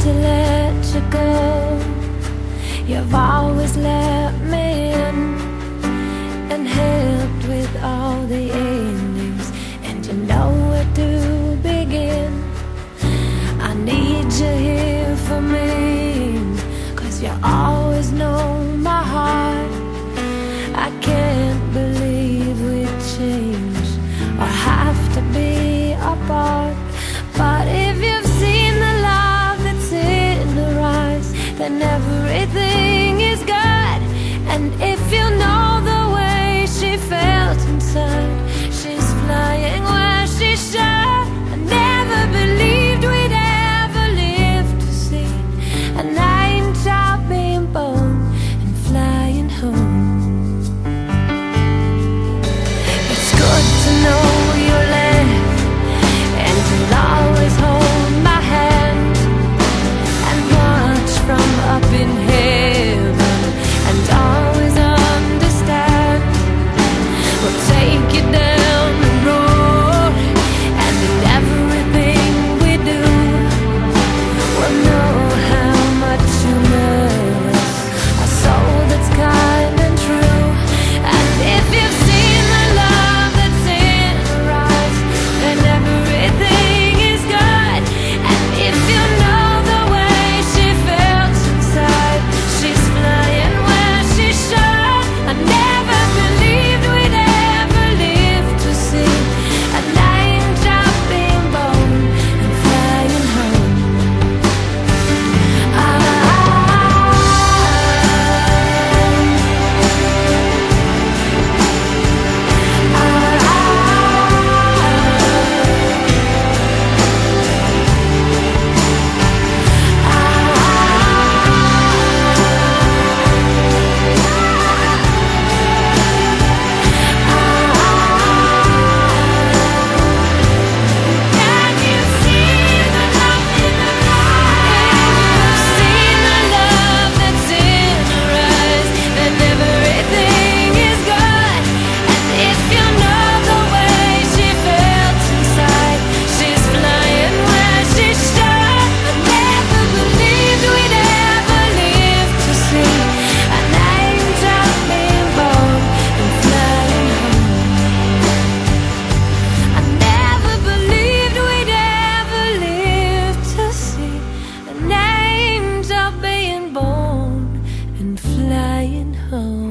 to let you go. You've always let me in And helped with all the endings. And you know where to begin. I need you here for me. Hey. flying home.